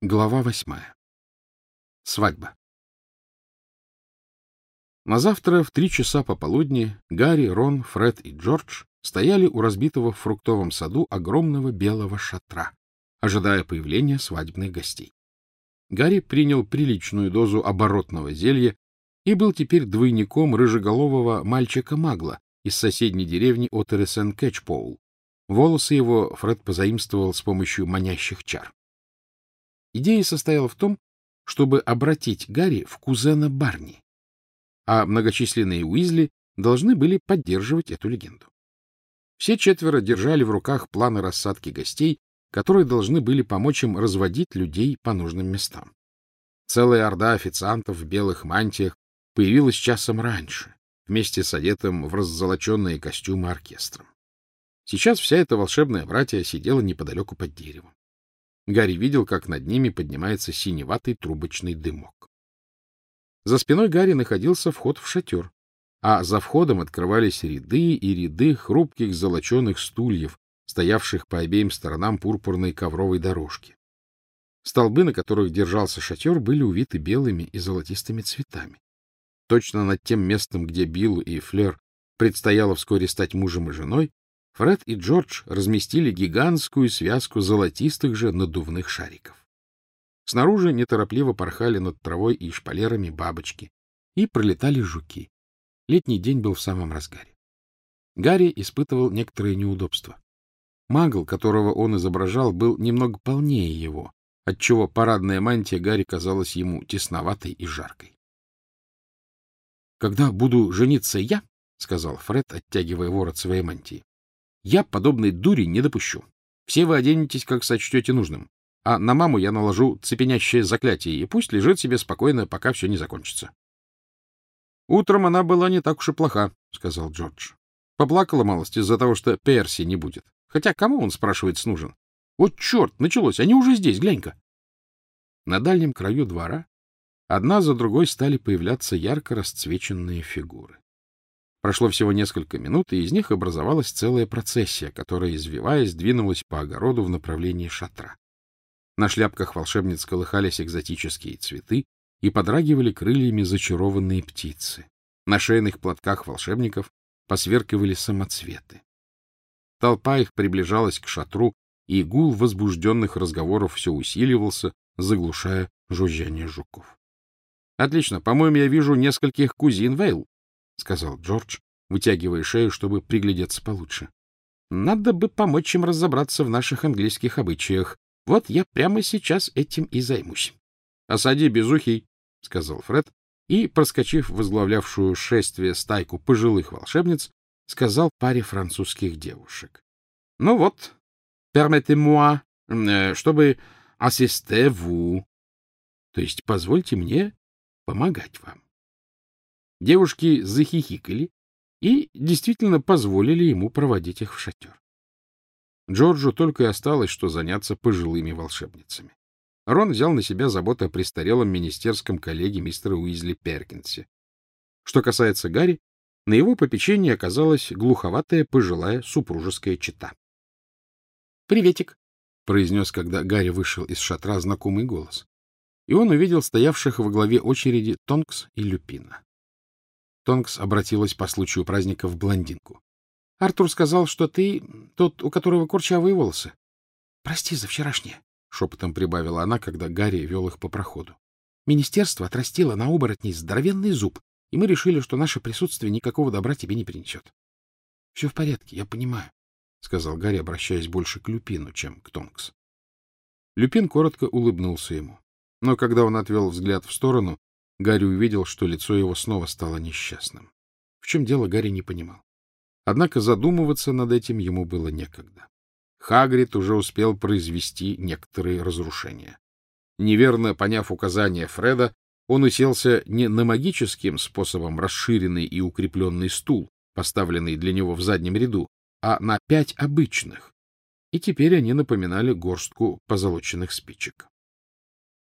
Глава восьмая. Свадьба. На завтра в три часа пополудни Гарри, Рон, Фред и Джордж стояли у разбитого в фруктовом саду огромного белого шатра, ожидая появления свадебных гостей. Гарри принял приличную дозу оборотного зелья и был теперь двойником рыжеголового мальчика-магла из соседней деревни Отересен-Кэтчпоул. Волосы его Фред позаимствовал с помощью манящих чар. Идея состояла в том, чтобы обратить Гарри в кузена Барни, а многочисленные Уизли должны были поддерживать эту легенду. Все четверо держали в руках планы рассадки гостей, которые должны были помочь им разводить людей по нужным местам. Целая орда официантов в белых мантиях появилась часом раньше, вместе с одетым в раззолоченные костюмы оркестром. Сейчас вся эта волшебная братья сидела неподалеку под деревом. Гарри видел, как над ними поднимается синеватый трубочный дымок. За спиной Гарри находился вход в шатер, а за входом открывались ряды и ряды хрупких золоченых стульев, стоявших по обеим сторонам пурпурной ковровой дорожки. Столбы, на которых держался шатер, были увиты белыми и золотистыми цветами. Точно над тем местом, где Билл и Флер предстояло вскоре стать мужем и женой, Фред и Джордж разместили гигантскую связку золотистых же надувных шариков. Снаружи неторопливо порхали над травой и шпалерами бабочки, и пролетали жуки. Летний день был в самом разгаре. Гарри испытывал некоторые неудобства. Магл, которого он изображал, был немного полнее его, отчего парадная мантия Гарри казалась ему тесноватой и жаркой. — Когда буду жениться я, — сказал Фред, оттягивая ворот своей мантии, я подобной дури не допущу. Все вы оденетесь, как сочтете нужным. А на маму я наложу цепенящее заклятие, и пусть лежит себе спокойно, пока все не закончится. Утром она была не так уж и плоха, — сказал Джордж. Поплакала малость из-за того, что Перси не будет. Хотя кому он, спрашивается, нужен? Вот черт, началось, они уже здесь, глянь-ка. На дальнем краю двора одна за другой стали появляться ярко расцвеченные фигуры. Прошло всего несколько минут, и из них образовалась целая процессия, которая, извиваясь, двинулась по огороду в направлении шатра. На шляпках волшебниц колыхались экзотические цветы и подрагивали крыльями зачарованные птицы. На шейных платках волшебников посверкивали самоцветы. Толпа их приближалась к шатру, и гул возбужденных разговоров все усиливался, заглушая жужжание жуков. — Отлично. По-моему, я вижу нескольких кузин Вейл, — сказал Джордж, вытягивая шею, чтобы приглядеться получше. — Надо бы помочь им разобраться в наших английских обычаях. Вот я прямо сейчас этим и займусь. — Осади, безухий, — сказал Фред, и, проскочив возглавлявшую шествие стайку пожилых волшебниц, сказал паре французских девушек. — Ну вот, permettez-moi, э, чтобы assister vous, то есть позвольте мне помогать вам. Девушки захихикали и действительно позволили ему проводить их в шатер. Джорджу только и осталось, что заняться пожилыми волшебницами. Рон взял на себя заботу о престарелом министерском коллеге мистера Уизли Перкинсе. Что касается Гарри, на его попечении оказалась глуховатая пожилая супружеская чета. — Приветик, — произнес, когда Гарри вышел из шатра знакомый голос. И он увидел стоявших во главе очереди Тонкс и Люпина. Тонкс обратилась по случаю праздника в блондинку. — Артур сказал, что ты тот, у которого курчавые волосы. — Прости за вчерашнее, — шепотом прибавила она, когда Гарри вел их по проходу. — Министерство отрастило на оборотней здоровенный зуб, и мы решили, что наше присутствие никакого добра тебе не принесет. — Все в порядке, я понимаю, — сказал Гарри, обращаясь больше к Люпину, чем к Тонкс. Люпин коротко улыбнулся ему, но когда он отвел взгляд в сторону, Гарри увидел, что лицо его снова стало несчастным. В чем дело, Гарри не понимал. Однако задумываться над этим ему было некогда. Хагрид уже успел произвести некоторые разрушения. Неверно поняв указания Фреда, он уселся не на магическим способом расширенный и укрепленный стул, поставленный для него в заднем ряду, а на пять обычных, и теперь они напоминали горстку позолоченных спичек.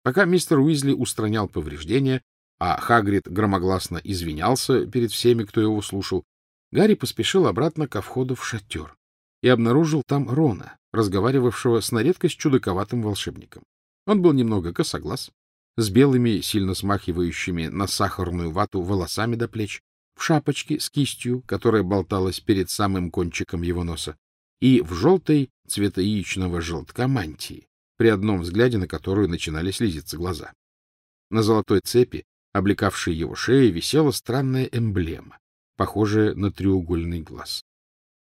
Пока мистер Уизли устранял повреждения, а Хагрид громогласно извинялся перед всеми, кто его слушал, Гарри поспешил обратно ко входу в шатер и обнаружил там Рона, разговаривавшего с на редкость чудаковатым волшебником. Он был немного косоглаз, с белыми, сильно смахивающими на сахарную вату волосами до плеч, в шапочке с кистью, которая болталась перед самым кончиком его носа, и в желтой цвета яичного желтка мантии, при одном взгляде на которую начинали слезиться глаза. На золотой цепи, облекавшей его шею, висела странная эмблема, похожая на треугольный глаз.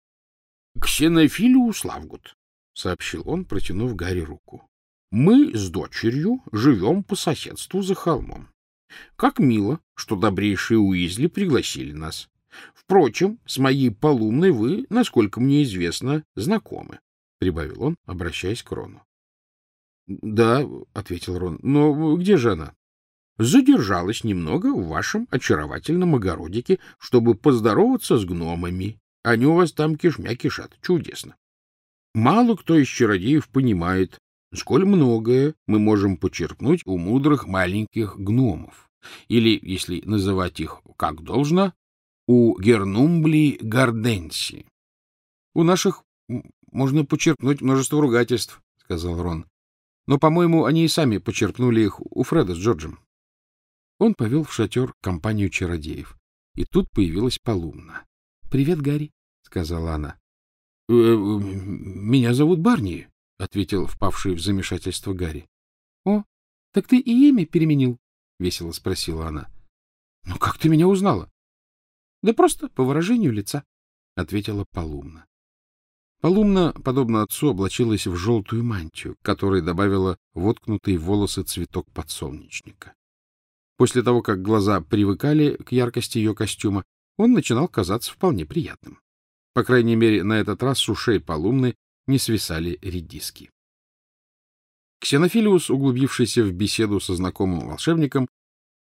— Ксенофилиус Лавгут, — сообщил он, протянув Гарри руку. — Мы с дочерью живем по соседству за холмом. Как мило, что добрейшие Уизли пригласили нас. Впрочем, с моей полумной вы, насколько мне известно, знакомы, — прибавил он, обращаясь к Рону. — Да, — ответил Рон, — но где же она? — Задержалась немного в вашем очаровательном огородике, чтобы поздороваться с гномами. Они у вас там кишмя кишат. Чудесно. Мало кто из чародеев понимает, сколь многое мы можем почерпнуть у мудрых маленьких гномов. Или, если называть их как должно, у Гернумбли Гарденси. — У наших можно почерпнуть множество ругательств, — сказал Рон. — Но, по-моему, они и сами почерпнули их у Фреда с Джорджем. Он повел в шатер компанию чародеев. И тут появилась Полумна. — Привет, Гарри, — сказала она. «Э, — Меня зовут Барни, — ответил впавший в замешательство Гарри. — О, так ты и имя переменил? — весело спросила она. — Ну, как ты меня узнала? — Да просто по выражению лица, — ответила Полумна. Полумна, подобно отцу, облачилась в желтую мантию, которой добавила воткнутый в волосы цветок подсолнечника. После того, как глаза привыкали к яркости ее костюма, он начинал казаться вполне приятным. По крайней мере, на этот раз с ушей Полумны не свисали редиски. Ксенофилиус, углубившийся в беседу со знакомым волшебником,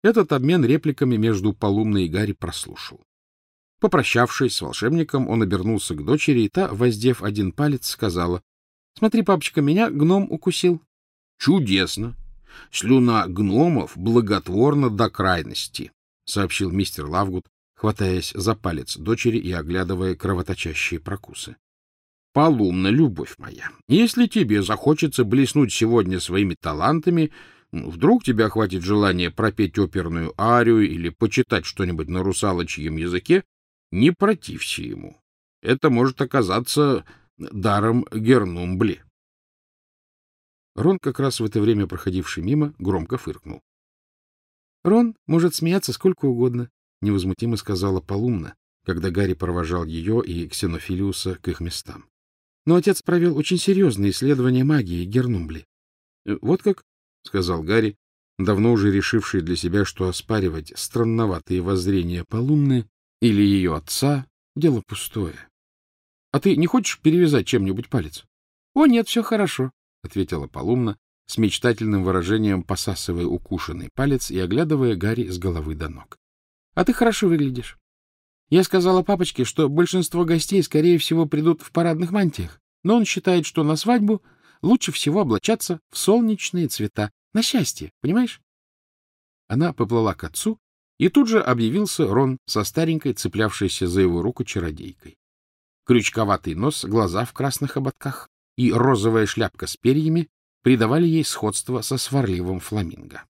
этот обмен репликами между Полумной и Гарри прослушал. Попрощавшись с волшебником, он обернулся к дочери, и та, воздев один палец, сказала, — Смотри, папочка, меня гном укусил. — Чудесно! Слюна гномов благотворна до крайности, — сообщил мистер Лавгуд, хватаясь за палец дочери и оглядывая кровоточащие прокусы. — Полумна, любовь моя, если тебе захочется блеснуть сегодня своими талантами, вдруг тебя хватит желания пропеть оперную арию или почитать что-нибудь на русалочьем языке, не протився ему. Это может оказаться даром Гернумбли. Рон, как раз в это время проходивший мимо, громко фыркнул. — Рон может смеяться сколько угодно, — невозмутимо сказала Полумна, когда Гарри провожал ее и Ксенофилиуса к их местам. Но отец провел очень серьезные исследования магии Гернумбли. — Вот как, — сказал Гарри, давно уже решивший для себя, что оспаривать странноватые воззрения Полумны или ее отца — дело пустое. — А ты не хочешь перевязать чем-нибудь палец? — О, нет, все хорошо, — ответила Полумна, с мечтательным выражением посасывая укушенный палец и оглядывая Гарри с головы до ног. — А ты хорошо выглядишь. Я сказала папочке, что большинство гостей, скорее всего, придут в парадных мантиях, но он считает, что на свадьбу лучше всего облачаться в солнечные цвета. На счастье, понимаешь? Она поплыла к отцу и тут же объявился Рон со старенькой, цеплявшейся за его руку чародейкой. Крючковатый нос, глаза в красных ободках и розовая шляпка с перьями придавали ей сходство со сварливым фламинго.